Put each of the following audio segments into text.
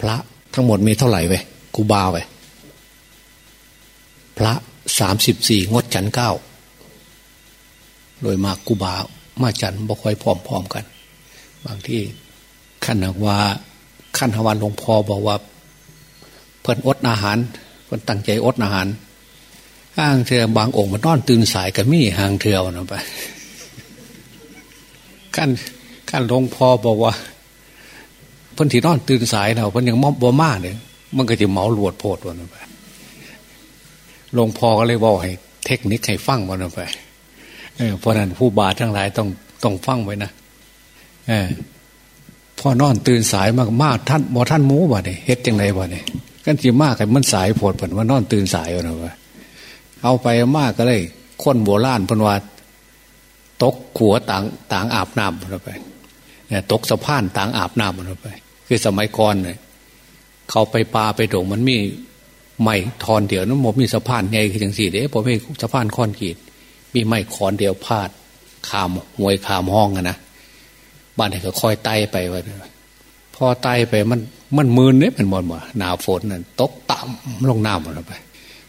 พระทั้งหมดมีเท่าไหร่ไปกูบาวไปพระสามสิบสี่งดฉันเก้าโดยมากกูบามาจันบ่ค่อยพร้อมๆกัน บางที่ขั้นว่าขั้นทวันหลวงพ่อบอกว่า เพิ่นอดอาหารเพิ่นตั้งใจอดอาหารห่างเถื่อบางองค์มันนอนตื่นสายกับมี่ห่างเถื่อนะไปขั้นขั้นหลวงพ่อบอกว่า เพิ่นที่นอนตื่นสายเราเพิ่นยังมอบบัวมาเนี่ยมันก็จะเมาหลวดโพดวันไปหลวงพ่อก็เลยบอกให้ เทคนิคให้ฟังวันไปเพราะนั้นผู้บาทั้งหลายต้องต้องฟังไว้นะเอพอนอนตื่นสายมากมากท่านบอท่านมูบ่เนี่ยเฮ็ดจังไรบ่เนี่ยกันจีมากกันมันสายผดผลว่านอนตื่นสายวันไปเอาไปมากก็เลยคนโบราณพนว่าตกขัวต่างต่างอาบน้ำวันไปเนี่ยตกสะพานต่างอาบน้ำวันไป คือสมัยก่อนเนี่ยเขาไปปลาไปโด่งมันมีไม่ทอนเดียวนั้นหมมีสะพานใหญ่คืออย่างสี่เด้ผมไม่สะพานค้อนกีด มีไม้ขอนเดียวพาดขามหวยขามห้องอะนะบ้านไหนก็คอยไต่ไปว่าพอไต่ไปมันมันมืนเนี่ยเป็นหมดหมดหนาวฝนนั่นตกต่ำลงน้ำหมดไป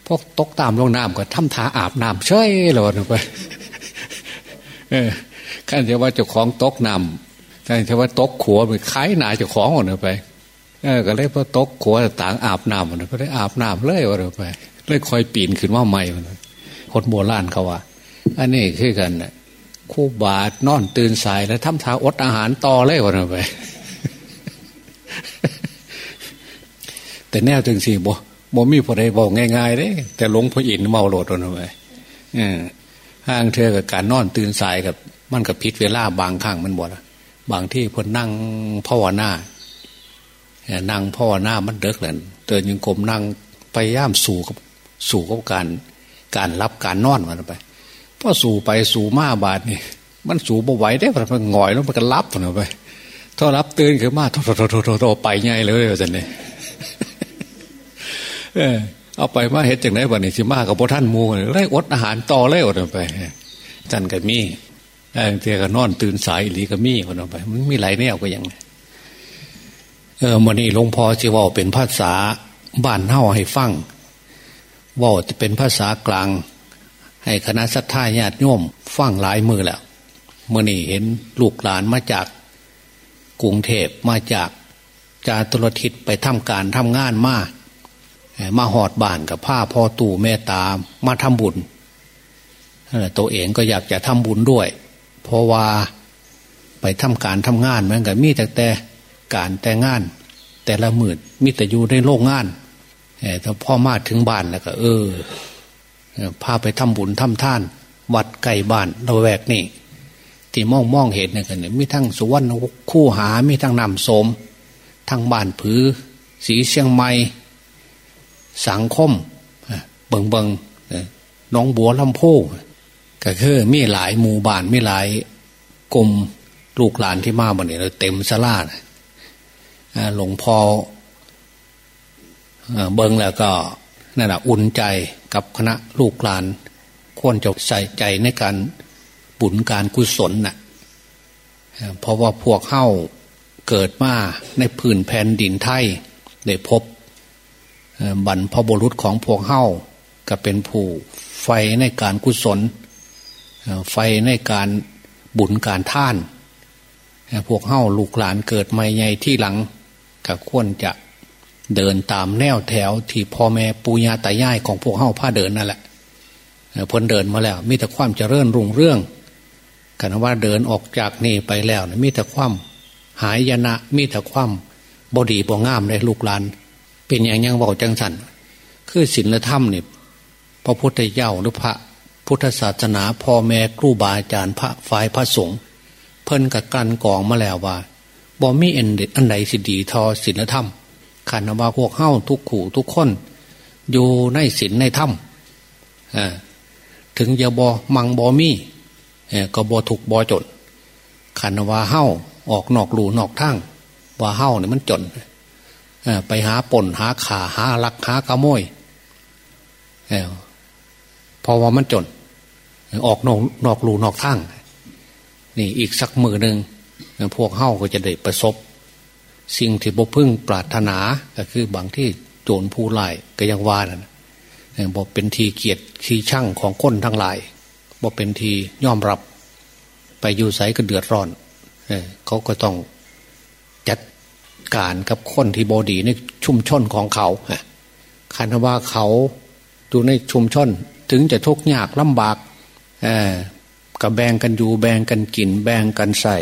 พวกตกต่ำลงน้ำก็ทำท่าอาบน้ำเฉยเลยวันไปเออขันจะว่าเจ้าของตกน้ำ ขันจะว่าตกขัวไปคล้ายหนาจ้าของหมดไปก็เลยพอตกขัวต่างอาบน้ำหมดก็ได้อาบน้ำเลยวันไปเลยคอยปีนขึ้นว่าใหม่คนโบราณเขาว่า อันนี้คือกันคู่บาดนอนตื่นสายแล้วทำท่าอดอาหารต่อเลยวันไป แต่แน่จริงสิบ่บ่มีพอได้บอกง่ายๆเด้แต่หลงพระอินเมาโหลดวันไปห้างเธอกับการนอนตื่นสายกับ มันกับพิษเวลาบางครั้งมันบ่ละ บางที่พอนั่งภาวนานั่งภาวนามันเด็กเลยเตือนยังกลมนั่งพยายามสู่กับสู่กับการการรับการนอนมันไปพอสู่ไปสู่มาบาทนี่มันสู่บ่ไหวได้มันหงอยแล้วมันก็รับมันไปถ้ารับตื่นขึ้นมาโทโทโทโทโทไปไงเลยว่าจะเนี่ยเอาไปมาเห็ดจากไหนบ้านี่สิมากับพระท่านมูเลยไล่อดอาหารต่อเลยอดไปจันกับมี เทียกับนอนตื่นสายหลีกับมีคนออกไป มันมีหลายแนวก็ยังเออมันนี่หลวงพ่อจีว่าเป็นภาษาบ้านเท่าให้ฟังว่าจะเป็นภาษากลาง ให้คณะสัตยาญาติโยมฟังหลายมือแล้วเมื่อนี่เห็นลูกหลานมาจากกรุงเทพมาจากจาตุรทิศไปทำการทำงานมามาหอดบ้านกับผ้าพ่อตู่แม่ตามาทำบุญตัวเองก็อยากจะทำบุญด้วย พราะว่าไปทำการทำงานเหมือนกับมีแต่แต่การแต่งงาน แต่ละมืดมีแต่อยู่ในโลกงานแต่พ่อมาถึงบ้านแล้วก็ เออพาไปทำบุญทำท่าน วัดไก่บ้านเราแวกนี่ ที่มองมองเห็นเนี่ยกันมีทั้งสุวรรณคู่หามีทั้งนำสม ทั้งบ้านผือ สีเชียงใหม่สังคมเบิงเบิงน้องบัวลำโพ ก็คือมีหลายหมู่บ้านมีหลายกลุ่มลูกหลานที่มาบันนี้เต็มสลาหลวงพ่อเบิงแล้วก็นั่นแหะอุ่นใจกับคณะลูกหลาน ควรจะใส่ใจในการบุญการกุศลนะ่ะเพราะว่าพวกเข้าเกิดมาในพื้นแผ่นดินไทยได้พบบรรพบุรุษของพวกเข้าก็เป็นผู้ไฟในการกุศล ไฟในการบุญการท่าน พวกเข้าลูกหลานเกิดไม่ใหญ่ที่หลังก็ควรจะเดินตามแนวแถวที่พ่อแม่ปูญาตายายของพวกเข้าผ้าเดินนั่นแหละพ้นเดินมาแล้ว มีแต่ความเจริญรุ่งเรื่องกันว่าเดินออกจากนี่ไปแล้วมีแต่ความหายยนะมีแต่ความบอดีบองามเลยลูกหลาน เป็นอย่างยังบอกจังสันคือศีลธรรมเนี่ยพระพุทธเจ้าหรือพระ พุทธศาสนาพ่อแม่ครูบาอาจารย์พระฝ่ายพระสงฆ์เพิ่นกับกันกองมาแล้วว่าบ่มีเอ็นเด็ดอันไหนสิดีทอศีลธรรมขันว่าพวกเฮ้าทุกขู่ทุกคน อยู่ในศีลในธรรมถึงจะบอมังบอมีก็บอถูกบอจนขันว่าเฮ้าออกนอกหลูนอกทั้งว่าเฮ้าเนี่ยมันจนไปหาป่นหาขาหาลักหากระโมยพอว่ามันจน ออกนอกนอกหลูนอกทั้งนี่อีกสักมือหนึ่งพวกเฮ้าก็จะได้ประสบ สิ่งที่บ่พึ่งปรารถนาก็คือบางที่โจรผู้ไล่ก็ยังว่านั่นบอกเป็นทีเกียรติทีช่างของคนทั้งหลายบอกเป็นทียอมรับ ไปอยู่ใสก็เดือดร้อนเขาก็ต้องจัดการกับคนที่บอดีในชุมชนของเขาคันว่าเขาอยู่ในชุมชนถึงจะทุกข์ยากลำบาก กับแบ่งกันอยู่แบ่งกันกิน แบ่งกันใส่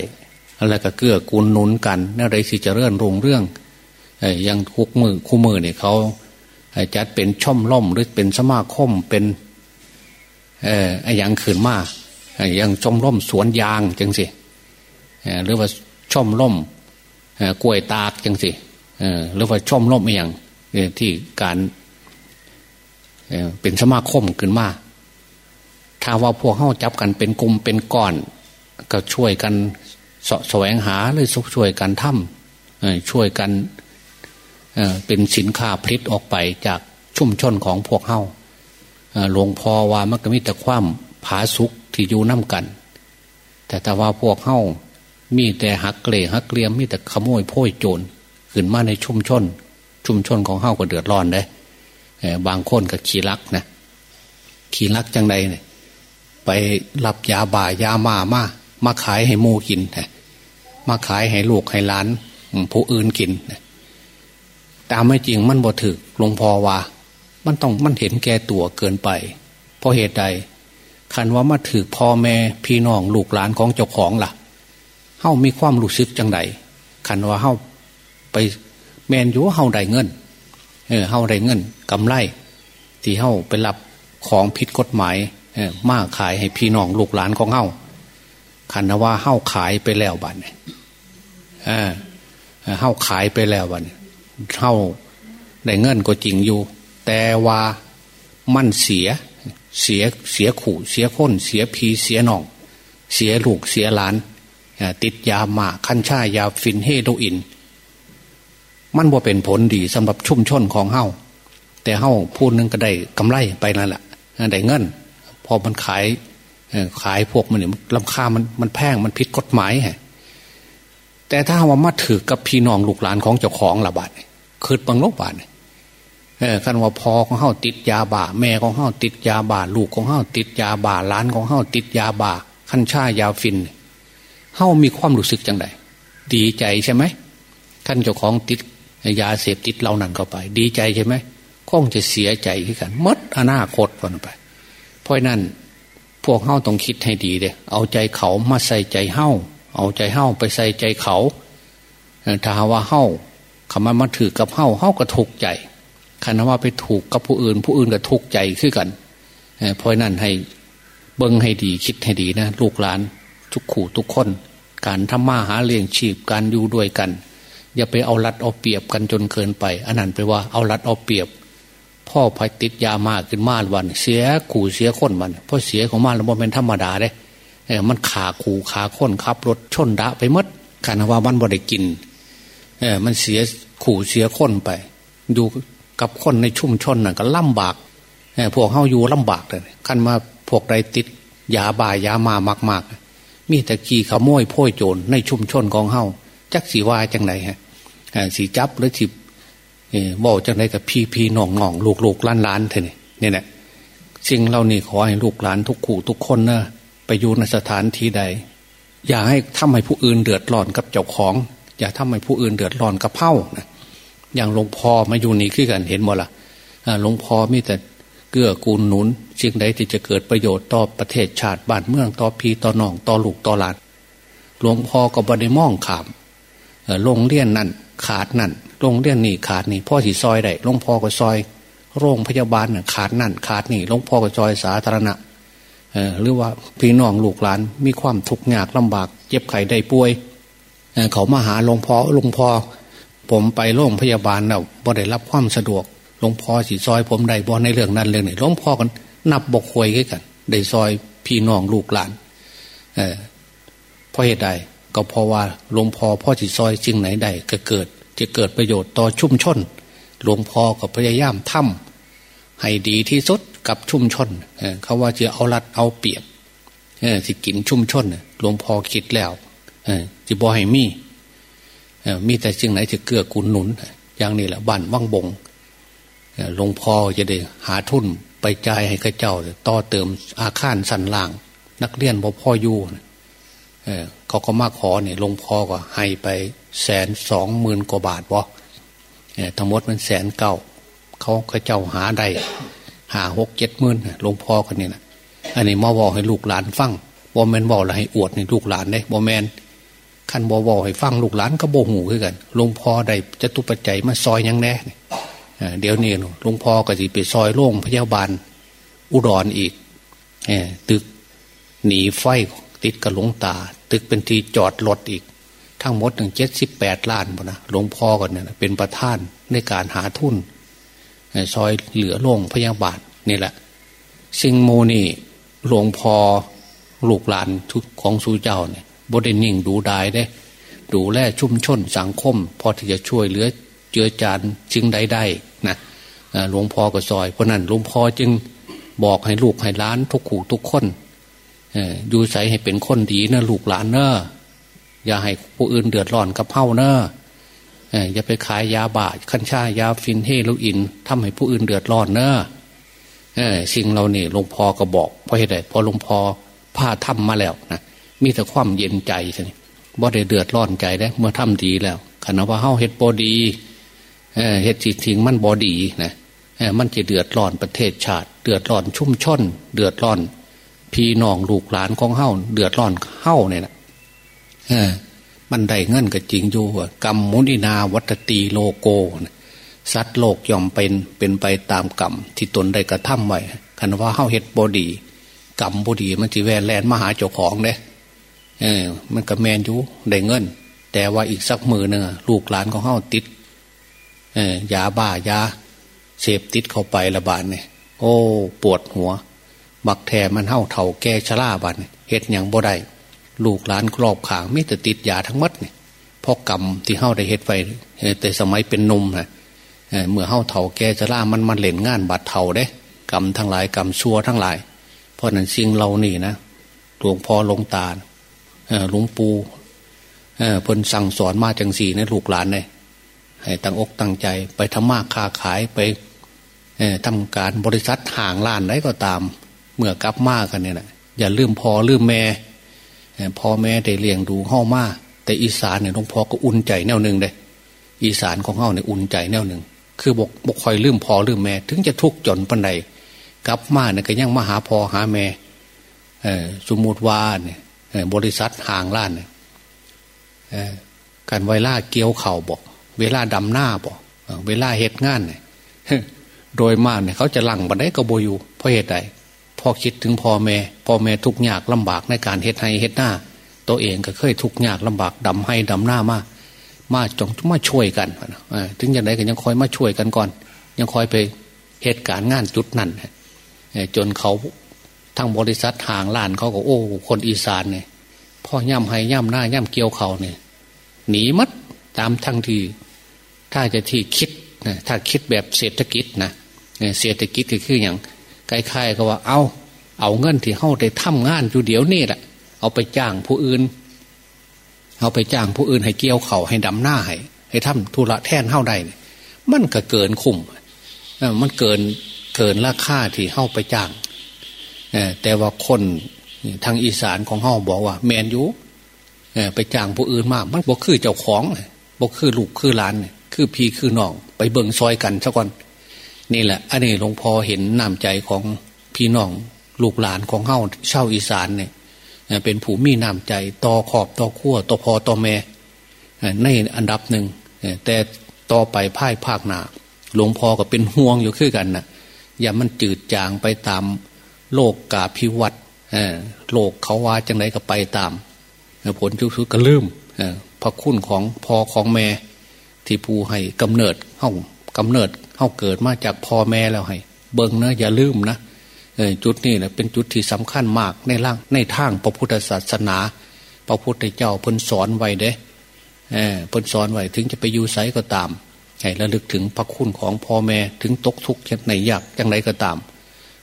อะไรก็เกื้อกูลหนุนกันนั่นไรสิจะเรื่อนรงเรื่องยังคุกมือคู่มือเนี่ยเขาจัดเป็นช่อมล่มหรือเป็นสมาคมเป็นเอออย่างขืนมาอย่างช่อมล่มสวนยางจังสิหรือว่าช่อมล่มกล้วยตากจังสิหรือว่าช่อมล่มอย่างที่การเป็นสมาคมขึ้นมา ถ้าว่าพวกเข้าจับกันเป็นกลุ่มเป็นก้อน ก็ช่วยกันสแสวงหาหรือช่วยกันทำช่วยกันเป็นสินค้าผลิตออกไปจากชุ่มชนของพวกเฮาหลวงพ่อว่ามันก็มีแต่ความผาสุกที่อยู่น้ากัน แต่แต่ว่าพวกเฮามีแต่หักเกลหักเกลียมมีแต่ขโมยโพ่ยโจรขึ้นมาในชุ่มชน ชุ่มชนของเฮาก็เดือดร้อนได้บางคนก็ขี่ลักนะขี่ลักจังใดเนี่ย ไปรับยาบ่ายามามามาขายให้โมกินมาขายให้ลูกให้หลานผู้อื่นกินตามไม่จริงมันบ่ถึกหลวงพ่อว่า มันต้องมันเห็นแก่ตัวเกินไป เพราะเหตุใดคันว่ามาถือพ่อแม่พี่น้องลูกหลานของเจ้าของละ่ะเฮ้ามีความรู้สึกจังไดคันว่าเฮ้าไปแมนอยู่เฮ้าได้เงิน เออเฮ้าได้เงินกำไร ที่เฮ้าไปรับของผิดกฎหมาย มาขายให้พี่น้องลูกหลานของเฮ้าคันว่าเฮ้าขายไปแล้วบัดเนี่ยเฮ้าขายไปแล้วบัดเนี่ยเท่าได้เงินก็จริงอยู่ แต่ว่ามันเสียเสียเสียขู่เสียค้นเสียพีเสียหนอง เสียลูกเสียหลาน ติดยาหมาคันช่ายาฟินเฮโดอิน มันบ่เป็นผลดีสำหรับชุ่มชนของเฮาแต่เฮาพูดนึงก็ได้กำไรไปนั่นแหละได้เงิน พอมันขายขายพวกมันเนี่ยลำค่ามันมันแพงมันผิดกฎหมายฮะแต่ถ้าว่ามาถือกับพี่น้องลูกหลานของเจ้าของละบาดคืดบังโลกบาดเออคันว่าพอของเฮาติดยาบ่าแม่ของเฮาติดยาบ่าลูกของเฮาติดยาบ่าล้านของเฮาติดยาบ่าขันชายาฟินเฮามีความรู้สึกจังไดดีใจใช่ไหมขั้นเจ้าของติดยาเสพติดเรานั่นเข้าไป ดีใจใช่ไหมคงจะเสียใจขึ้นกันมดอนาคตวันไป เพราะนั้นพวกเฮาต้องคิดให้ดีเด้เอาใจเขามาใส่ใจเฮาเอาใจเฮ้าไปใส่ใจเขาถ้าว่าเฮ้าคำมันมาถือกับเฮ้าเฮ้าก็ถูกใจคันว่าไปถูกกับผู้อื่น ผู้อื่นก็ถูกใจขึ้นกันเพราะนั้นให้เบิ้งให้ดีคิดให้ดีนะลูกหลานทุกขู่ทุกคน การทำมาหาเลี้ยงชีพการอยู่ด้วยกัน อย่าไปเอารัดเอาเปรียบกันจนเกินไปอันนั้นไปว่าเอารัดเอาเปรียบ พ่อพายติดยามากขึ้นมาวัน เสียขู่เสียคนมันเพราะเสียของมันแล้วมันเป็นธรรมดาเด้เออมันขาขู่ขาค้นขับรถชนดะไปมดกันว่ามันบ่ได้กินเออมันเสียขู่เสียค้นไป ดูกับคนในชุ่มชนน่ะก็ลำบากเออพวกเฮาอยู่ลำบากเลยขันมาพวกใดติดยาบายยามามากๆมีแต่ขี่ขโมยพ่อยโจรในชุมชนของเฮาจักสีว่าจังไหนฮะสีจับหรือสิ บอกจังไหนกับพี่พี่น้องน้องลูกลูกล้านล้านเท่นี่เนี่ยนะสิ่งเรานี่ขอให้ลูกหลานทุกขู่ทุกคนนะไปอยู่ในสถานที่ใด อย่าให้ทำให้ผู้อื่นเดือดร้อนกับเจ้าของ อย่าทำให้ผู้อื่นเดือดร้อนกับเผ่านะอย่างหลวงพ่อมาอยู่นี่ขึ้นกันเห็นหมดละหลวงพ่อมีแต่เกื้อกูลหนุนสิ่งใดที่จะเกิดประโยชน์ต่อประเทศชาติบ้านเมืองต่อพีต่อน้องต่อลูกต่อหลานหลวงพ่อก็บริมองขามโรงเรียนนั่นขาดนั่น โรงเรียนนี่ขาดนี่พ่อสีซอยได้หลวงพ่อก็ซอย โรงพยาบาลขาดนั่นขาดนี่หลวงพ่อก็ซอยสาธารณะหรือว่าพี่น้องลูกหลานมีความทุกข์ยากลำบากเจ็บไข้ได้ป่วย เขามาหาหลวงพ่อหลวงพ่อผมไปโรงพยาบาลเนาะบ่ได้รับความสะดวกหลวงพ่อสีซอย ผมได้บ่ในเรื่องนั้นเรื่องนี้หลวงพ่อกันนับบกควยกันได้ซอยพี่น้องลูกหลานเออเพราะเหตุใดก็เพราะว่าหลวงพ่อพ่อสีซอยจึงไหนใดก็เกิด จะเกิดประโยชน์ต่อชุมชน หลวงพ่อก็พยายามทำให้ดีที่สุดกับชุมชนเขาว่าจะเอารัดเอาเปรียบสิกินชุมชนหลวงพ่อคิดแล้วจะบอให้มีมีแต่สิ่งไหนจะเกื้อกูลหนุน อย่างนี้แหละบ้านว่างบงหลวงพ่อจะได้หาทุนไปจ่ายให้ข้าเจ้าต่อเติมอาคารสันล่าง นักเรียนพ่อพ่ออยู่เขาก็มาขอเนี่ยหลวงพ่อก็ให้ไป แสนสองหมื่นกว่าบาทบ่ทั้งหมดมันแสนเก้าเขาข้าเจ้าหาได้หาหกเจ็ดหมื่นหลวงพ่อคนนี้นะอันนี้มาบอกให้ลูกหลานฟังบอแมนบอกอะไรให้อวดในลูกหลานได้บอแมนขันบอบอกให้ฟังลูกหลานก็โบหูขึ้นกันหลวงพ่อได้จะตุปัจจัยมาซอยยังแน่เดี๋ยวนี้หลวงพ่อก็จะไปซอยโล่งพยาบาล อุดรออีกตึกหนีไฟติดกับหลวงตา ตึกเป็นทีจอดรถอีก ทั้งหมดถึงเจ็ดสิบแปดล้านพนะหลวงพ่อกันเนี่ยเป็นประธานในการหาทุนซอยเหลือโล่งพยาบาลนี่แหละ สิ่งโมนี่หลวงพ่อลูกหลานของสู่เจ้าเนี่ยบดนิ่งดูดายได้ ดูแลชุ่มชนสังคม พอที่จะช่วยเหลือเจือจานจึงใดได้นะหลวงพ่อก็ซอยเพราะนั้นหลวงพ่อจึงบอกให้ลูกให้ล้านทุกขู่ทุกคนอยู่ใสให้เป็นคนดีนะลูกหลานเนอะ อย่าให้ผู้อื่นเดือดร้อนกับเฮ้าเนอะอย่าไปขายยาบาดคัญชายาฟินเฮโรอีนทำให้ผู้อื่นเดือดร้อนเนอะสิ่งเราเนี่ยหลวงพ่อก็บอกเพราะเหตุใดพอหลวงพ่อพาทำมาแล้วนะมีแต่ความเย็นใจใช่ไหมบ่ได้เดือดร้อนใจได้เมื่อทำดีแล้วขณะว่าเฮาเฮ็ดบอดีเฮ็ดจิตทิ้งมันบอดีนะมันจะเดือดร้อนประเทศชาติ เดือดร้อนชุ่มช่อนเดือดร้อนพี่น้องลูกหลานของเฮาเดือดร้อนเฮาเนี่ยนะ มันได้เงินก็จริงอยู่กรรมมุนินาวัตตีโลโกสัตว์โลกย่อมเป็นเป็นไปตามกรรมที่ตนได้กระทำไว้คันว่าเฮาเฮ็ดบอดี กรรมบอดีมันจีแวนแลนมาหาเจ้าของเ่ยเออ มันก็แมนอยู่ได้เงิน แต่ว่าอีกสักมือหนึ่งลูกหลานของเฮาติด เออยาบ้ายาเสพติดเข้าไประบาดเนี่ยโอ้ ปวดหัว บักแทมันเห่าเถ่าแก่ชราบานเฮ็ดอย่างบ่ได้ ลูกหลานครอบขางไม่แต่ติดยาทั้งมัดเนี่ยพอกรรมที่เห่าได้เฮ็ดไปแต่สมัยเป็นนมนะเมื่อเห่าเถ่าแก่ชรามันมันเล่นงานบาดเถ่าเด้ กรรมทั้งหลายกรรมชั่วทั้งหลาย เพราะนั้นสิ่งเรานี่นะหลวงพ่อหลวงตาหลวงปู่เพิ่นสั่งสอนมาจังสี่นะลูกหลานเลยให้ตั้งอกตั้งใจไปทำมาค้าขายไปทำการบริษัทห่างล้านไหนก็ตาม เมื่อกลับมากันเนี่ยนะอย่าลืมพอลืมแม่ พ่อแม่ได้เลี้ยงดูห้ามาแต่อีสานเนี่ยหลวงพ่อก็อุ่นใจแนวหนึ่งเลยอีสานของเฮาเนี่ยอุ่นใจแนวหนึ่งคือบกบกคอยลืมพอลืมแม่ ถึงจะทุกข์จนปันใดกลับมาเนี่ยก็ยังมาหาพอหาแม่สมมติว่าเนี่ยบริษัทห่างล้านเนี่ยการเวลาเกี่ยวเข่าบอก เวลาดำหน้าบอกเวลาเหตุงานเนี่ยโดยมากเนี่ยเขาจะลังบันไดกระโบอยู่เพราะเหตุใด อคิดถึงพ่อแม่พ่อแม่ทุกยากลำบากในการเหตุให้เหตุหน้า ตัวเองก็เคยทุกยากลำบากดำให้ดำหน้ามามาจงมาช่วยกันถึงอย่างไรก็ยังคอยมาช่วยกันก่อน ยังคอยไปเหตุการณ์งานจุดนั้นจนเขาทั้งบริษัทหางล้านเขาก็โอ้คนอีสานเนี่ยพ่อย่ำให้ย่ำหน้าย่ำเกี่ยวเขาเนี่ยหนีมัดตามทั้งที่ถ้าจะที่คิดนะถ้าคิดแบบเศรษฐกิจนะเศรษฐกิจก็คืออย่าง ใกล้ๆก็ว่าเอาเอาเงินที่เข้าได้ทำงานอยู่เดี๋ยวนี้แหละเอาไปจ้างผู้อื่น เอาไปจ้างผู้อื่นให้เกี่ยวเขาให้ดำหน้าให้ให้ทำธุระแทนเข้าได้มันก็เกินคุ้มมันเกินเกินราคาที่เข้าไปจ้างแต่ว่าคนทางอีสานของเฮาบอกว่า แมนยูไปจ้างผู้อื่นมาก มันบอกคือเจ้าของบอกคือลูกคือหลาน คือพี่คือน้อง ไปเบิ่งซอยกันซะก่อน นี่แหละ อันนี้หลวงพ่อเห็นน้ำใจของพี่น้องลูกหลานของเฮ้าเช่าอีสานเนี่ยเป็นผู้มีน้ำใจต่อขอบต่อขั้วต่อพอต่อแม่ในอันดับหนึ่งแต่ต่อไปพ่ายภาคหนาหลวงพ่อก็เป็นห่วงอยู่คือกันนะอย่ามันจืดจางไปตามโลกกาพิวัตรโลกเขาว่าจังไรก็ไปตาม ผลชุกๆก็ลืมพระคุณของพ่อของแม่ที่ผู้ให้กำเนิดเฮ้า กำเนิดเฮ้าเกิดมาจากพ่อแม่แล้วให้ เบิ่งนะอย่าลืมนะจุดนี้นะเป็นจุดที่สำคัญมากในร่างในทางพระพุทธศาสนา พระพุทธเจ้าเพิ่นสอนไว้เด้เพิ่นสอนไว้ถึงจะไปอยู่ไสก็ตามให้ระลึกถึงพระคุณของพ่อแม่ถึงตกทุกข์ในยากอย่างไรก็ตาม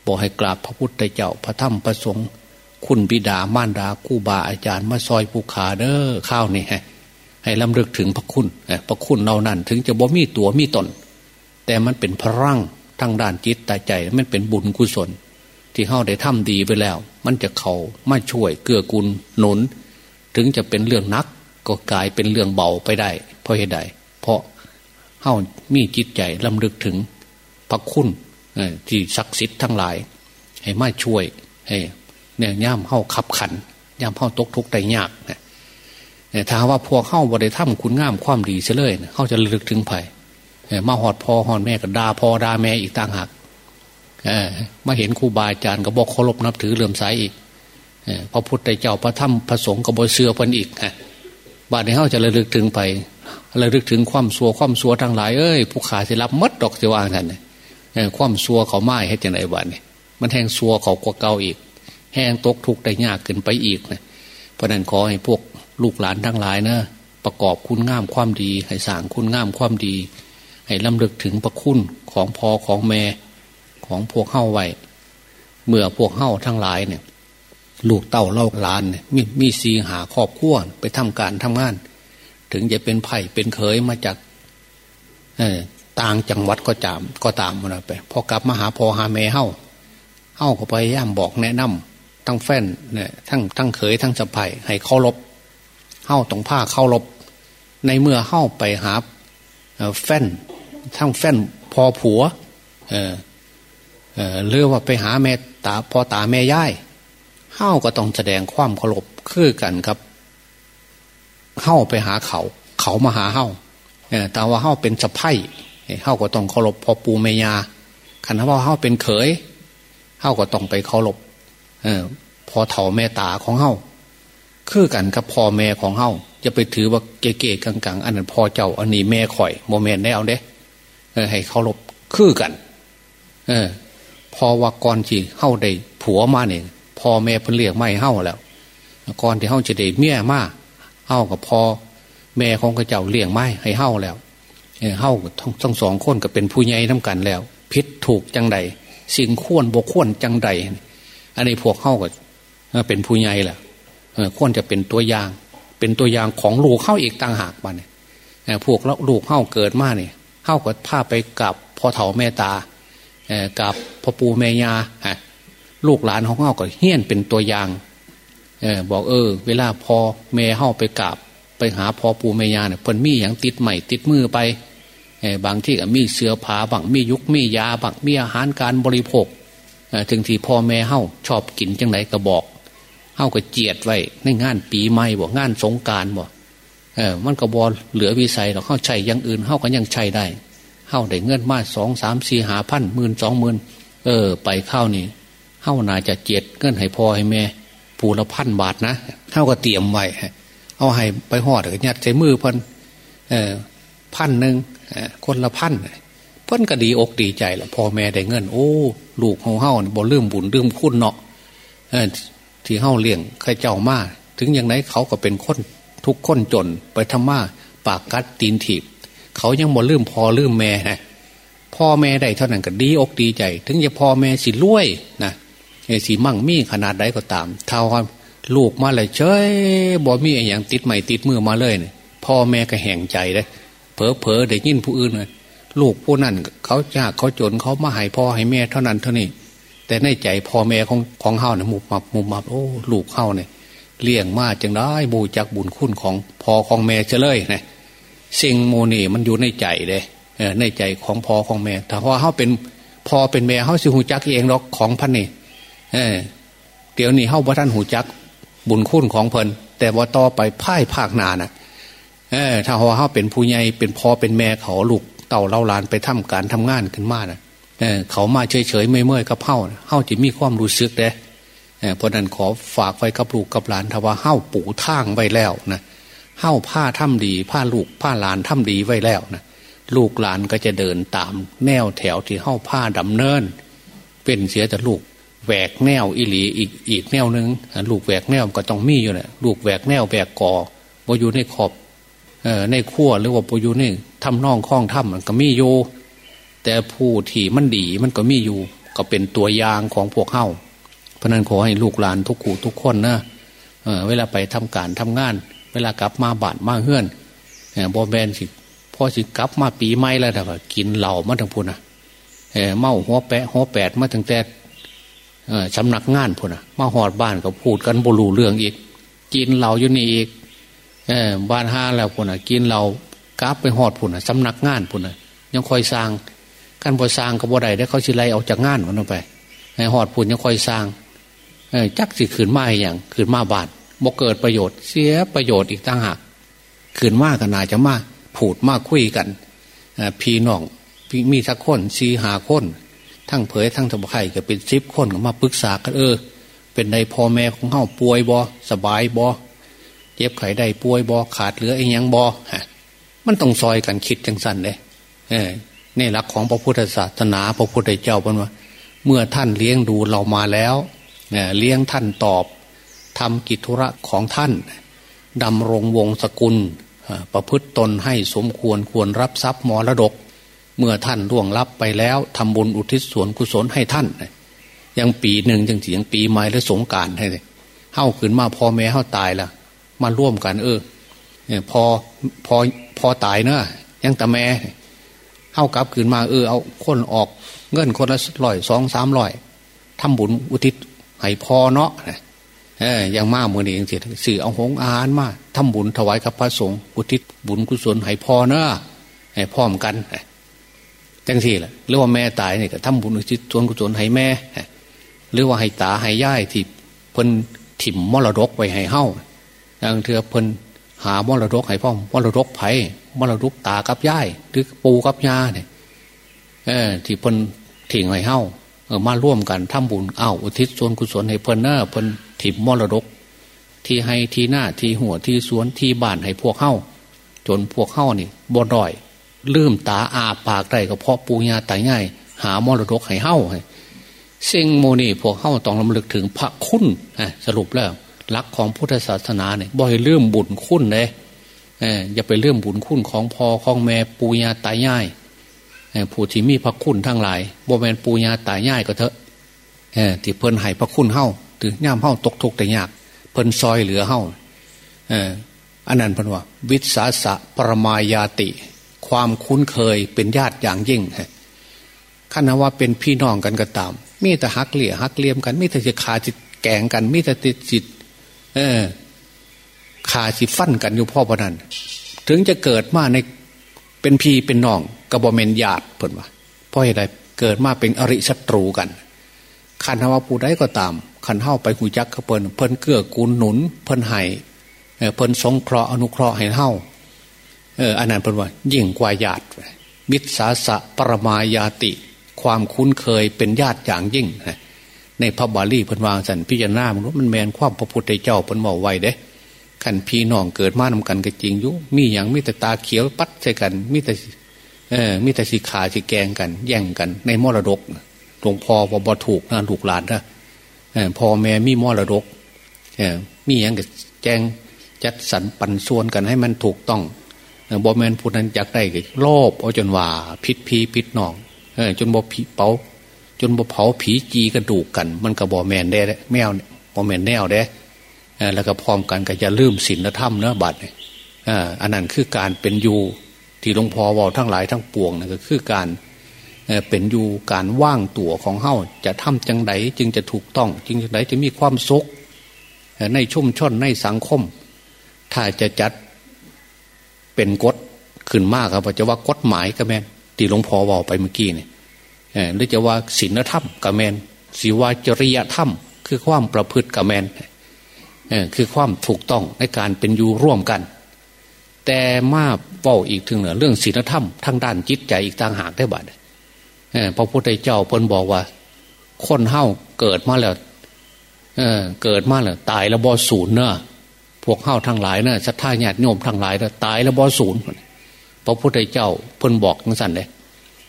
บอกให้กราบพระพุทธเจ้าพระธรรมพระสงฆ์คุณบิดามารดาคู่บาอาจารย์มาซอยภูขาเด้อข้าวนี่ฮะให้ลำลึกถึงพระคุณพระคุณเรานั่นถึงจะบ่มีตัวมีตน แต่มันเป็นพลังทางด้านจิตตาใจ มันเป็นบุญกุศล ที่เข้าได้ทำดีไปแล้ว มันจะเขามาช่วยเกื้อกูลหนุน ถึงจะเป็นเรื่องนัก ก็กลายเป็นเรื่องเบาไปได้ เพราะเหตุใดเพราะเข้ามีจิตใจลำลึกถึงพระคุณที่ศักดิ์สิทธิ์ทั้งหลาย ให้มาช่วยให้เนี่ยย่ำเข้าขับขันย่ำเข้าตกทุกข์ได้ยากนะถ้าว่าพวกเข้าบริธรรมคุณงามความดีเสเลยเขาจะลึกถึงไผ่ มาหอดพ่อหอดแม่กับดาพ่อด่าแม่อีกต่างหากมาเห็นครูบาอาจารย์ก็บอกเคารพนับถือเลื่อมใสอีกพระพุทธเจ้าพระธรรมพระสงฆ์ก็บอเสือพันอีกฮะบาดนี้เขาจะระลึกถึงไประลึกถึงความสัวความสัวทั้งหลายเอ้ยผู้ขาสิรับมัดดอกสิว่าท่านความสัวเขาไม่ให้จังไรบ้านนี่มันแห้งสัวเขากว่าเก่าอีก แห้งตกทุกข์ได้ยากขึ้นไปอีกนะเพราะนั้นขอให้พวกลูกหลานทั้งหลายนะประกอบคุณงามความดีให้สร้างคุณงามความดี ให้ลำลึกถึงพระคุณของพอของแม่ของพวกเข้าไว้เมื่อพวกเข้าทั้งหลายเนี่ย ลูกเต่าเล่าลานเนี่ยมีมีสีหาครอบครัวไปทำการทำงาน ถึงจะเป็นไผ่เป็นเคยมาจากต่างจังหวัดก็จามก็ตามมาไปพอกลับมาหาพอหาแม่เข้าเข้าก็ไปย่ามบอกแนะนำทั้งแฟนเนี่ยทั้งทั้งเขยทั้งสะพายให้เคารพเข้าตรงผ้าเข้ารบในเมื่อเข้าไปหาแฟน ทั้งแฟนพอผัว เออเออเรือว่าไปหาแม่ตาพอตาแม่ย่ายเข้าก็ต้องแสดงความเคารพคือกันครับเข้าไปหาเขา เขามาหาเข้าแต่ว่าเข้าเป็นสะพ้ายเข้าก็ต้องเคารพพอปูเมียาคันว่าเข้าเป็นเขยเข้าก็ต้องไปเคารพเออพอเถ่าแม่ตาของเข้าคือกันกับพ่อแม่ของเฮาจะไปถือว่าเก๋ๆกังๆ อันนั้นพ่อเจ้าอันนี้แม่ข่อยโมเมนต์แนวเด้เออ ให้เคารพคือกัน เออ พอว่าก่อนที่เฮาได้ผัวมาเนี่ยพ่อแม่เพิ่นเรียกไม่เฮาแล้วก่อนที่เฮาจะได้เมียมาเฮากับพ่อแม่ของกระเจ้าเลี้ยงไม้ให้เฮาแล้วเฮาทั้งสองคนก็เป็นผู้ใหญ่น้ากันแล้ว พิษถูกจังใดสิ่งควรบกควรจังใดอันนี้พวกเฮาก็เป็นผู้ใหญ่แหละควรจะเป็นตัวอย่าง เป็นตัวอย่างของลูกเข้าอีกต่างหากมาเนี่ยพวกลูกเข้าเกิดมาเนี่ย เข้ากับพาไปกับพ่อเฒ่าแม่ตากับพ่อปู่แม่ยาลูกหลานของเข้าก็เฮี้ยนเป็นตัวอย่างบอกเออ เวลาพอแม่เข้าไปกับไปหาพ่อปู่แม่ยาเนี่ยเพิ่นมีอย่างติดใหม่ติดมือไปบางที่ก็มีเสือผาบางมียุกมียาบางมีอาหารการบริโภคถึงที่พ่อแม่เข้าชอบกินจังไหนก็บอกเฮาก็เจียดไว้ในงานปีใหม่บ่งานสงการบ่ เออมันก็บอลเหลือวิสัยเราเข้าใช้ยังอื่นเฮาก็ยังใช้ได้เฮาได้เงินมาสองสามสี่หาพันหมื่นสองหมื่นเออ ไปเข้านี่เฮานาจะเจียดเงินให้พ่อให้แม่ผู้ละพันบาทนะเฮาก็เตรียมไว้เอาให้ไปหอดก็ยัดใส่มือพิ่นเออพันหนึ่งคนละพันเพิ่นก็ดีอกดีใจละพ่อแม่ได้เงิน โอ้ ลูกของเฮาบ่ลืมบุญลืมคุณเนาะที่เฮ้าเลี้ยงใครเจ้ามา ถึงอย่างไรเขาก็เป็นคน ทุกคนจนไปทำมาปากกัดตีนถีบ เขายังบ่ลืมพอลืมแม่นะพ่อแม่ได้เท่านั้นก็ดีอกดีใจ ถึงจะพ่อแม่สิรวยนะสีมั่งมีขนาดใดก็ตามเท่าลูกมาเลยเฉยบ่มีอย่างติดใหม่ติดมือมาเลยนี่ยพ่อแม่ก็แห่งใจเลยเผลอเผลอได้ยินผู้อื่นเลยลูกผู้นั้นเขายากเขาจนเขามาให้พ่อให้แม่เท่านั้นเท่านี้ แต่ในใจพ่อแม่ของของเฮาเนี่ยมุบมับมุบมับโอ้ลูกเฮาเนี่ย เลี้ยงมาจังได้บูจากบุญคุณของพ่อของแม่เฉลยนะสิ่งโมนี่มันอยู่ในใจเลยในใจของพ่อของแม่แต่ว่าเฮาเป็นพ่อเป็นแม่เฮาสิหูจักเองหรอกของพันนี่เออเดี๋ยวนี้เฮาบ่ท่านหูจักบุญคุณของเพลินแต่ว่าต่อไปพ่ายภาคนานะเออถ้าว่าเฮาเป็นผู้ใหญ่เป็นพ่อเป็นแม่เขาลูกเต่าเล่าลานไปทำการทำงานขึ้นมานะเขามาเฉยๆไม่เมื่อยกับเฮ้าเฮ้าจะมีความรู้สึกเด้ เพราะนั้นขอฝากไว้กับลูกกับหลานถ้าว่าเฮ้าปูทางไว้แล้วนะเฮ้าผ้าถ้ำดีผ้าลูกผ้าหลานถ้ำดีไว้แล้วนะลูกหลานก็จะเดินตามแนวแถวที่เฮ้าผ้าดำเนิน เป็นเสียแต่ลูกแหวกแนวอิหลีอีกอีกแนวหนึ่งลูกแหวกแนวก็ต้องมีอยู่นะลูกแหวกแนวแหวกกอว่อยู่ในขอบในขั้วหรือว่าปอยู่ในทำน่องคล้องถ้ำมันก็มีอยู่แต่ผู้ที่มันดีมันก็มีอยู่ ก็เป็นตัวอย่างของพวกเฮา ราะนั้นขอให้ลูกหลานทุกขู่ทุกคนนะเเวลาไปทำการทำงาน เวลากลับมาบานมาเฮือนบอแมนสิพอสิกลับมาปีใหม่แล้วแต่ว่ากินเหล่ามาทั้งพูนะเมาหัวแปะหัวแปดมาตั้งแต่สำนักงานพูนะมาหอดบ้านก็พูดกันบรูเรื่องอีก กินเหล่าอยู่นี่อีกบ้านห้าแล้วพูนะกินเหล่ากราฟไปหอดพูนะสำนักงานพูนะยังคอยสร้างกันบ่สร้างกับบ่ได้ได้เขาชิไลออกจากงานมันไปให้หอดพูนยังคอยสร้าง จักสิขืนมาอย่างขืนมาบาดบ่เกิดประโยชน์ เสียประโยชน์อีกต่างหากขืนมากันนาจะมาผูดมาคุยกันพี่น้องมีสักคนสีหาคนทั้งเผยทั้งทบไข่ก็เป็นซิบคนก็มาปรึกษากันเออ เป็นในพ่อแม่ของเขาป่วยบอสบายบอเจ็บไข้ได้ป่วยบอขาดเหลือไอ้ยังบอฮะมันต้องซอยกันคิดจังสันเลยเออนี่หลักของพระพุทธศาสนาพระพุทธเจ้าเป็นว่า เมื่อท่านเลี้ยงดูเรามาแล้ว เลี้ยงท่านตอบทำกิจธุระของท่านดำรงวงศกุลประพฤติตนให้สมควรควรรับทรัพย์มรดก เมื่อท่านล่วงลับไปแล้วทำบุญอุทิศส่วนกุศลให้ท่าน ยังปีหนึ่งจังเสียงปีใหม่และสงการให้เฮ้าขึ้นมาพอแม่เฮ้าตายละมาร่วมกันเออพอพอพอตายเนอะยังแต่แม่เฮ้ากลับขึ้นมาเออเอาคนออกเงินคนละร้อยสองสามร้อยทำบุญอุทิศ ให้พอเนาะเออยังมากมือนี้ยังเสียสื่อเอาหงอาหารมาทำบุญถวายกับพระสงฆ์อุทิศบุญกุศลให้พอเนาะให้พร้อมกันจังสี่แหละหรือว่าแม่ตายเนี่ยก็ทำบุญอุทิศส่วนกุศลให้แม่ หรือว่าให้ตาให้ย่ายที่เพิ่นถิ่มมรดกไว้ให้เฮ้าดังเธอเพิ่นหามรดกให้พ่อมรดกไผ่มรดกตากับย่ายหรือปูกับยาเนี่ยเออที่เพิ่นถิ่งให้เฮ้า มาร่วมกันทำบุญเอ้าอุทิศส่วนกุศลให้เพิ่นเนอเพิ่นถิมมรดก ที่ให้ที่หน้าที่หัวที่สวนที่บ้านให้พวกเฮ้าจนพวกเฮ้านี่บ่ดอย ลืมตาอาปากได้ก็เพราะปูญาตายง่าย หามรดกให้เฮ้าสิ่งโมนี่พวกเฮ้าต้องลำลึกถึงพระคุณสรุปแล้วหลักของพุทธศาสนาเนี่ยบ่อยเรื่มบุญคุณเลยอย่าไปเรื่มบุญคุณของพ่อของแม่ปูญาตายง่าย ผู้ที่มีพระคุณทั้งหลายบ่แมนปูญาตายง่ายก็เถอะที่เพิ่นให้พระคุณเฮ้าถึงย่ามเฮ้าตกทุกแต่ยาก เพิ่นซอยเหลือเฮ้าอันนั้นเพิ่นว่า วิสาสะปรมายาติ ความคุ้นเคยเป็นญาติอย่างยิ่งขั้นว่าเป็นพี่น้องกันก็ตามมีแต่ฮักเหลี่ยฮักเลี่ยมกันมีแต่จะขาจิตแกงกันมีแต่ติดจิต เออขาสิตฟันกันอยู่พ่อพนันถึงจะเกิดมาในเป็นพี่เป็นน้อง กระบอมเมนญาติเพิ่นว่าเพราะอะไรเกิดมาเป็นอริศัตรูกันขันทว่าผู้ใดก็ตามขันเท้าไปหูจักเขเพิ่นเพิ่นเกื้อกูลหนุน เพิ่นให้เพิ่นสงเคราะห์อนุเคราะห์ให้เท้าเอออันนั้นเพิ่นว่า ยิ่งกว่าญาติมิตรสาสะปรมายาติ ความคุ้นเคยเป็นญาติอย่างยิ่งในพระบาลีเพิ่นวางสันพิจารณามันแมนความพระพุทธเจ้าเพิ่นบอกไว้เด้ขันพี่น้องเกิดมานำกันก็จริงอยู่มีอย่างมีแต่ตาเขียวปัดใส่กันมีแต่ เออมีแต่สีขาสีแกงกัน แย่งกัน ในมรดกหลวงพ่อพอบอถูกนะลูกหลานนะพ่อแม่มีมรดกมีอย่างกับแจ้งจัดสรรปันส่วนกันให้มันถูกต้องบอแมนพูดนั้นอยากได้ก็โลภเอาจนว่าพิษพีพิษนองจนบอผีเปาจนบอเผาผีจีกระดูกกัน มันกับบอแมนได้แมวบอแมนแนวได้แล้วก็พร้อมกันก็จะลืมศีลธรรมเนื้อบัตรอันนั้นคือการเป็นอยู่ ที่หลวงพ่อบอกทั้งหลายทั้งปวงนะก็คือการเป็นอยู่การว่างตัวของเฮ้าจะทำจังไดจึงจะถูกต้อง จึงจังไดจะมีความสุขในชุ่มช่อนในสังคม ถ้าจะจัดเป็นกฎขึ้นมากครับจะว่ากฎหมายก็แมนที่หลวงพ่อบอกไปเมื่อกี้เนี่ยหรือจะว่าศีลธรรมก็แมนสีวาจริยธรรม คือความประพฤติก็แมนคือความถูกต้องในการเป็นอยู่ร่วมกัน แต่มา เฝ้าอีกถึงเรื่องศีลธรรมทางด้านจิตใจอีกต่างหากได้บัดพระพุทธเจ้าเพิ่นบอกว่า คนเฮ้าเกิดมาแล้วเเกิดมาแล้วตายแล้วบอศูนย์เนอะพวกเฮ้าทั้งหลายเนอะศรัทธาญาติโยมทั้งหลายเนอะตายแล้วบอศูนย์พระพุทธเจ้าเพิ่นบอกทั้งสันเลย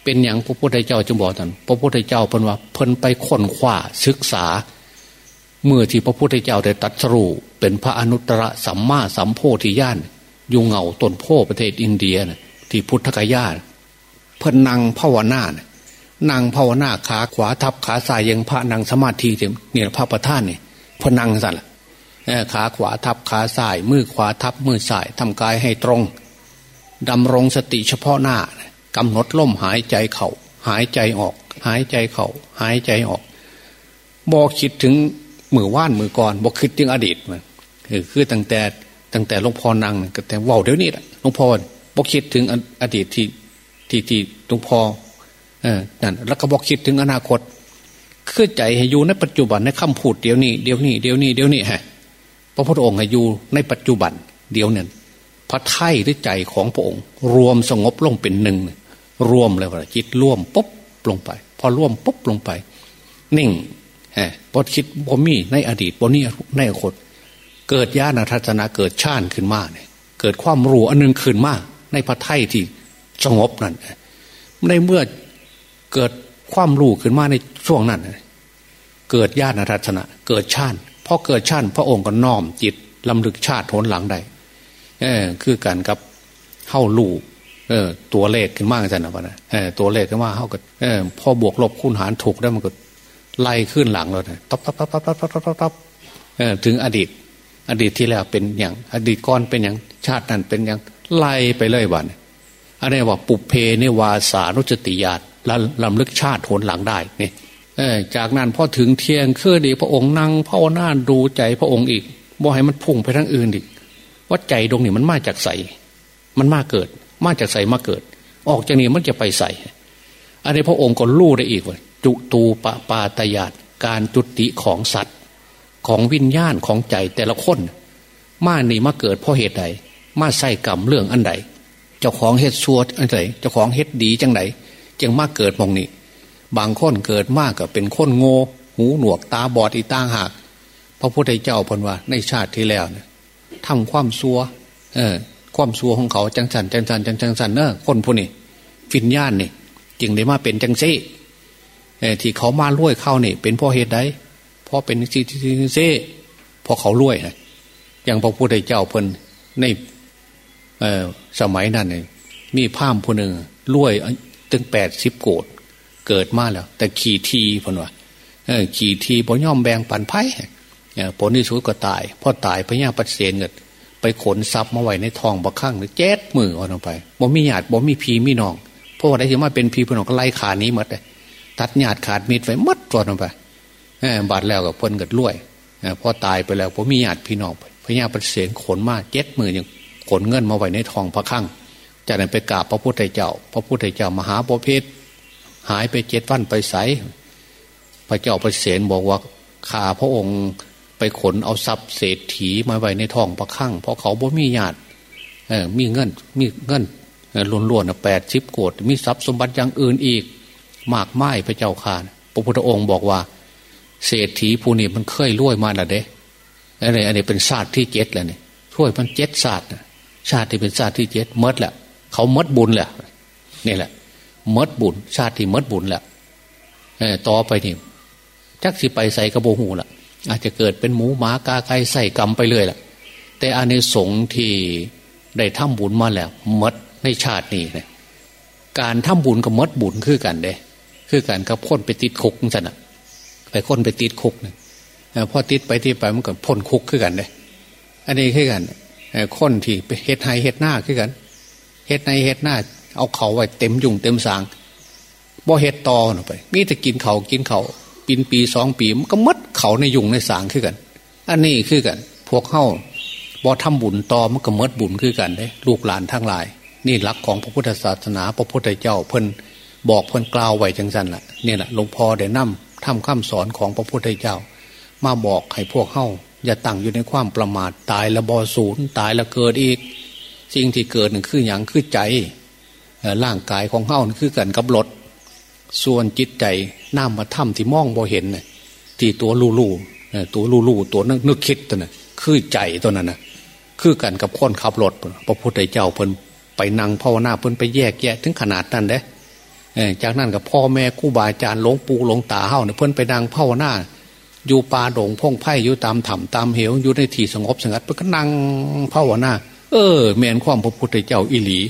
เป็นอย่างพระพุทธเจ้าจึงบอกท่านพระพุทธเจ้าเพิ่นว่าเพิ่นไปค้นคว้าศึกษา เมื่อที่พระพุทธเจ้าได้ตัดสรูเป็นพระอนุตตรสัมมาสัมโพธิญาณ อยู่เงาต้นโพประเทศอินเดียนะที่พุทธกยาเพิ่นนั่งภาวนานะนั่งภาวนาขาขวาทับขาซ้ายยังพระนั่งสมาธิเนี่ยพระประธานเนี่ยพนังสั่นขาขวาทับขาซ้ายมือขวาทับมือซ้ายทำกายให้ตรงดำรงสติเฉพาะหน้ากำหนดลมหายใจเขา่าหายใจออก หายใจเขา่าหายใจออกบอกคิดถึงมือว่านมือก่อนบอกคิดถึงอดีตมันคือตั้งแต่ ตั้งแต่หลวงพ่อนั่งก็แต่ว่าเดี๋ยวนี้แหละหลวงพ่อบอกคิดถึงอดีตที่ที่ที่หลวงพ่อเออนั่นแล้วก็บอกคิดถึงอนาคตคือใจให้อยู่ในปัจจุบันในคำพูดเดี๋ยวนี้เดี๋ยวนี้เดี๋ยวนี้เดี๋ยวนี้ฮะพระพุทธองค์ให้อยู่ในปัจจุบัน เดี๋ยวนั้นพระไถ่หรือใจของพระองค์ รวมสงบลงเป็นหนึ่งรวมเลยว่าจิตร่วมปุ๊บลงไป พอร่วมปุ๊บลงไป นิ่งฮะพอคิดบ่มีในอดีตบ่นี้ในอนาคต เกิดญาณทัศนะเกิดชาญขึ้นมาเนี่ยเกิดความรู้อันนึงขึ้นมาในพระไทยที่สงบนั่นในเมื่อเกิดความรู้ขึ้นมาในช่วงนั้น เกิดญาณทัศนะเกิดชาญพอเกิดชาญพระองค์ก็น้อมจิตลำลึกชาติหนหลังใดเออคือการกับเข้าลูกเออ ตัวเลขขึ้นมากจันนะปะนะเออตัวเลขขึ้นมาเข้ากับเออพอบวกลบคูณหารถูกได้มันก็ไล่ขึ้นหลังเลยนะตับตับตับตับตับตับตับเออถึงอดีต อดีตที่แล้วเป็นอย่างอดีตก่อนเป็นอย่างชาตินั้นเป็นอย่างไล่ไปเลยวันอันนี้ว่าปุเพเนวาสานุจติญาตแล้วลำลึกชาติโหนหลังได้นี่จากนั้นพอถึงเที่ยงคืนดีพระองค์นั่งภาวนาดูใจพระองค์อีกบ่ให้มันพุ่งไปทั้งอื่นอีกว่าใจตรงนี้มันมาจากใสมันมาเกิด มาจากใสมาเกิด ออกจากนี้มันจะไปใสอันนี้พระองค์ก็รู้ได้อีกว่าจุตูปปาตยาตการจุติของสัตว์ ของวิญญาณของใจแต่ละคนมานี่มาเกิดเพราะเหตุใดมาใส่กรรมเรื่องอันใดเจ้าของเฮ็ดชัวอันใดเจ้าของเฮ็ดดีจังไหนจึงมาเกิดมองนี้ บางคนเกิดมากก็เป็นคนโง่หูหนวกตาบอดอีต่างหาก พระพุทธเจ้าพนว่าในชาติที่แล้วเนี่ยทำความซัวเออ ความซัวของเขาจังสันจังสันจังจังสันเนอะคนผู้นี้ฟินย่านนี่จึงได้มาเป็นจังซี่ที่เขามาลุ่ยเข้านี่ เป็นเพราะเหตุใด ราะเป็นซีซีซีเพราะเขาลุ่ยอย่างพระพุทธเจ้าเพิ่นในสมัยนั้นเนี่ยมีพามผู้หนึ่งลุ่ยตึงแปดสิบโกดเกิดมาแล้ว แต่ขี่ทีพนว่าขี่ทีพอย่อมแบงปันไพ่ผลที่สุดก็ตายพอตายพญาปัสเสนเงิดไปขนทรัพย์มาไว้ในทองบักข้างหรือเจ็ดมือเอาลงไปบ่มีญาติบ่มีพีมีนองเพราะว่าได้ถึงมาเป็นพีพนองก็ไล่ขานี้หมดเลยตัดญาติขาดมิดไว้มัดตัวลงไป บาดแล้วกับพนเกิดรวยพอตายไปแล้วผมมีญาติพี่น้องพญาปัสเสียนขนมาเจ็ดมือยังขนเงินมาไว้ในทองพระข้างจากนั้นไปกราบพระพุทธเจ้า พระพุทธเจ้ามหาปพิธหายไปเจ็ดวันไปใสพระเจ้าประเสนบอกว่าข้าพระองค์ไปขนเอาทรัพย์เศรษฐีมาไว้ในทองประคั่งเพราะเขาบ่มีญาติมีเงินมีเงินล้วนๆแปดชิบโกดมีทรัพย์สมบัติอย่างอื่นอีก มากไม้พระเจ้าข่าพระพุทธองค์บอกว่า เศรษฐีผู้นี้มันเคยรวยมาแล้วเด้อันนี้อันนี้เป็นศาสตร์ที่เจ็ดแล้วนี่ยช่วยมันเจ็ดศาสตร์ชาติที่เป็นชาติที่เจ็ดมดแหละเขามดบุญแหละนี่แหละมดบุญ ชาติที่มดบุญแหละต่อไปนี่จักสิไปใส่กระโบหูละอาจจะเกิดเป็นหมูหมากาไก่ใส่กรรมไปเลยล่ะแต่อันในสงที่ได้ทำบุญมาแล้วมดในชาตินี้นี่ยการทำบุญกับมดบุญคือกันเด้ คือการกับพ้นไปติดคุกจันอะ ไปค้นไปติดคุกเนี่ยพอติดไปที่ไปมันก็พ้นคุกคือกันเด้อันนี้คือกันคนที่ไปเฮ็ดไฮเฮ็ดหน้าคือกันเฮ็ดในเฮ็ดหน้า เอาเขาไว้เต็มยุงเต็มสางบ่เฮ็ดตอไป มีแต่กินเขากินเขาปีนปีสองปีมันก็มัดเขาในยุงในสางคือกัน อันนี้คือกัน พวกเข้าบ่ทำบุญตอมันก็มัดบุญคือกันเด้ลูกหลานทั้งหลาย นี่หลักของพระพุทธศาสนา พระพุทธเจ้าเพิ่นบอกเพิ่นกล่าวไว้จังสันละ่ะเนี่ยแหละหลวงพ่อได้นำทำคำสอนของพระพุทธเจ้า มาบอกให้พวกเข้าอย่าตั้งอยู่ในความประมาทตายล้วบอศูนย์ตายล้วเกิดอีก สิ่งที่เกิดหนึ่งคืออย่างคือใจร่างกายของเฮ้าคือกันกับรถส่วนจิตใจน้ามาถ้ำที่มองบ่เห็นที่ตัวลูลูตัวลูลูตัวนึกนึกคิดตัวนั้นคือใจตัวนั้นนะคือกันกับคนขับรถพระพุทธเจ้าเพิ่นไปนั่งภาวนาเพิ่นไปแยกแยะถึงขนาดนั้นเด้ จากนั้นกับพ่อแม่คู่บาอาจารย์หลวงปู่หลวงตาเฮ้าเนี่ยเพิ่นไปนั่งภาวนาอยู่ป่าดงพงไพ่อยู่ตามถ้ำตามเหวอยู่ในที่สงบสงัดเพิ่นก็นั่งภาวนาเออแมนความพระพุทธเจ้าอิหลี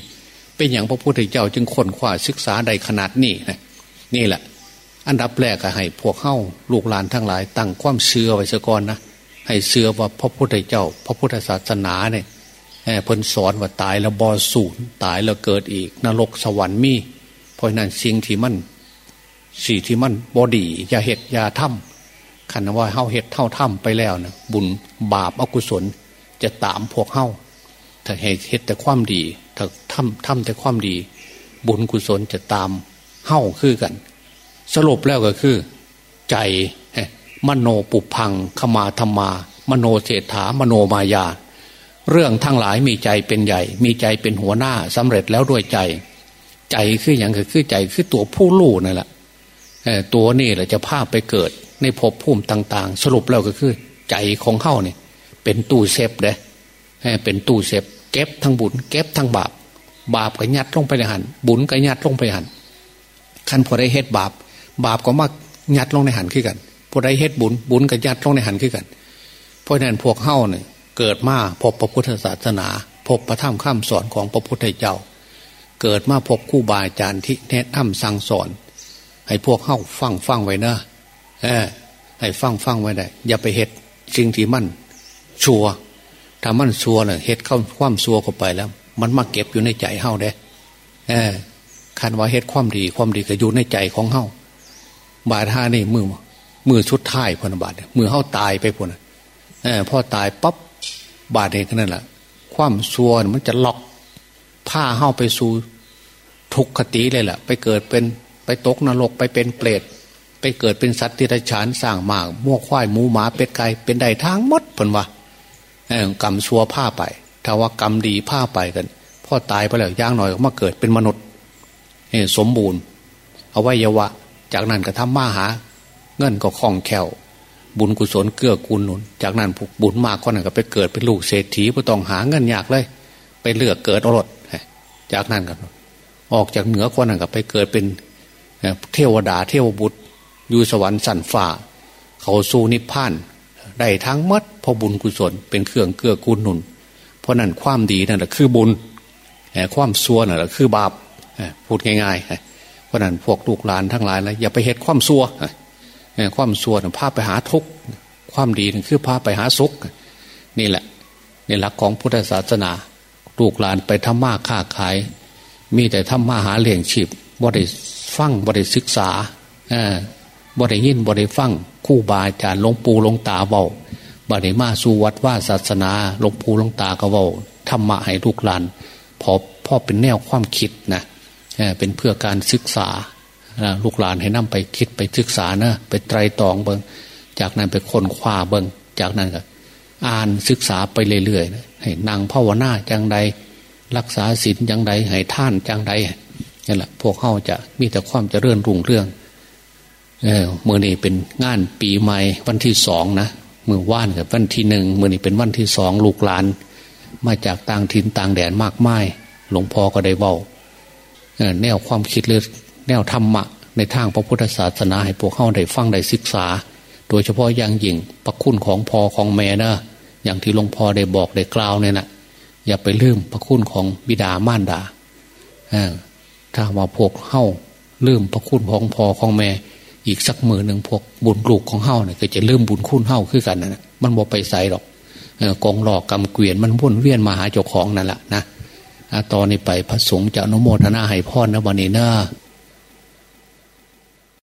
เป็นอย่างพระพุทธเจ้าจึงค้นคว้าศึกษาใดขนาดนี้นะนี่แหละ อันดับแรกให้พวกเข้าลูกหลานทั้งหลาย ตั้งความเชื่อไว้ซะก่อนนะให้เชื่อว่าพระพุทธเจ้า พระพุทธศาสนาเนี่ยเพิ่นสอนว่าตายแล้วบอสูญตายแล้วเกิดอีก นรกสวรรค์มี ราะนั้นสิ่งที่มันสิ่งที่มันบอดีอย่าเหตุอย่าทำขันว่าเฮาเหตุเท่าทำไปแล้วนะบุญบาปอกุศล จะตามพวกเฮาถ้าเหตุเหตุแต่ความดี ถ้าทำทำแต่ความดี บุญกุศลจะตามเฮาคือกัน สรุปแล้วก็คือ ใจมโนปุพังขมาธรรมา มโนเศรษฐามโนมายา เรื่องทั้งหลายมีใจเป็นใหญ่ มีใจเป็นหัวหน้าสำเร็จแล้วด้วยใจ ใจคืออย่างคือใจคือตัวผู้ลู่นั่นแหละตัวนี่แหละจะพาไปเกิด ในภพภูมิต่าง ๆ สรุปแล้วก็คือ ใจของเข้าเนี่ยเป็นตู้เซฟเด้เป็นตู้เซฟเก็บทั้งบุญเก็บทั้งบาป บาปก็ยัดลงไปในหันบุญก็ยัดลงไปหันขันพอได้เฮ็ดบาป บาปก็มายัดลงในหันขึ้นกันพอได้เฮ็ดบุญบุญก็ยัดลงในหันขึ้นกันเพราะนั้นพวกเข้าเนี่ยเกิดมาพบพระพุทธศาสนา พบพระธรรมข้ามสอนของพระพุทธเจ้า เกิดมาพบคู่บาอาจารย์ที่แนะนำสั่งสอน ให้พวกเข้าฟังฟังไว้นะเออให้ฟังฟังไว้ได้อย่าไปเฮ็ดสิ่งที่มันชัวถ้ามันชัวเนี่ยเฮ็ดเข้าความชัวเข้าไปแล้ว มันมาเก็บอยู่ในใจเฮาเด้เออคันว่าเฮ็ดความดีความดีก็อยู่ในใจของเฮาบาดท่านี่มือมือชุดท้ายพนบาทมือเฮาตายไปพนเออพอตายปั๊บบาดเองนั่นแหละความชัวมันจะล็อก ผ้าเฮาไปสู่ทุกขติเลยแหละไปเกิดเป็นไปตกนรกไปเป็นเปรตไปเกิดเป็นสัตว์ที่ไรฉานสร้างมากมั่วควายหมูหมาเป็ดไก่เป็นได้ทางมดผลว่ากรรมชัวผ้าไป ถ้าว่ากรรมดีผ้าไปกันพ่อตายไปแล้วย่างหน่อยก็มาเกิดเป็นมนุษย์สมบูรณ์เอาไว้ยวะ จากนั้นก็ทำมาหา เงินก็คล่องแคล่วบุญกุศลเกื้อกูลหนุน จากนั้นผูกบุญมากคนนั้นก็ไปเกิดเป็นลูกเศรษฐีผู้ต้องหาเงินยากเลย ไปเลือกเกิดอรด จากนั้นก็ออกจากเหนือคนนั้นก็ไปเกิดเป็นเทวดาเทวบุตรอยู่สวรรค์สันฝ่า เขาสู้นิพพาน ได้ทั้งมัดพอบุญกุศลเป็นเครื่องเกื้อกูลหนุน เพราะนั้นความดีนั่นแหละคือบุญความซัวนั่นแหละคือบาปพูดง่ายๆเพราะนั้นพวกลูกหลานทั้งหลายแล้วอย่าไปเหตุความซัวความซัวพาไปหาทุกข์ความดีนั่นคือพาไปหาสุขนี่แหละในหลักของพุทธศาสนา ลูกหลานไปทำมาค้าขาย มีแต่ทำมาหาเลี้ยงชีพบ่ได้ฟังบ่ได้ศึกษาบ่ได้ยินบ่ได้ฟังคู่บาอาจารย์หลวงปู่หลวงตาเบาบ่ได้มาสู่วัดว่าศาสนาหลวงปู่หลวงตาก็เบาธรรมะให้ลูกหลานพอพ่อเป็นแนวความคิดนะเป็นเพื่อการศึกษาลูกหลานให้นำไปคิดไปศึกษานะไปไตรตรองเบิงจากนั้นไปค้นคว้าเบิงจากนั้นก็อ่านศึกษาไปเรื่อยๆ ให้นางภาวนาจังใด รักษาศีลจังใดให้ท่านจังใดนี่แหละพวกเขาจะมีแต่ความจะเรื่อนรุ่งเรื่องเออเมื่อนี้เป็นงานปีใหม่วันที่สองนะเมื่อว่านกับวันที่หนึ่งเมื่อนี้เป็นวันที่สองลูกหลาน มาจากต่างถิ่นต่างแดนมากมายหลวงพ่อก็ได้เบาแนวความคิดเลือแนวธรรมะ ในทางพระพุทธศาสนาให้พวกเข้าได้ฟังได้ศึกษา โดยเฉพาะอย่างยิ่งพระคุณของพ่อของแม่นะ อย่างที่หลวงพ่อได้บอกได้กล่าวเนี่ยนะอย่าไปลืมพระคุณของบิดามารดาถ้าว่าพวกเข้าลืมพระคุณของพ่อของแม่ อีกสักมือหนึ่งพวกบุญลูกของเฮ้าเนี่ยก็จะเริ่มบุญคุณเฮ้าขึ้นกันนะมันบ่ไปใส่หรอกกองหลอกกำเกวียนมันวนเวียนมาหาเจ้าของนั่นแหละนะตอนนี้ไปพระสงฆ์จะอนุโมทนาให้พ่อนะวันนี้นะ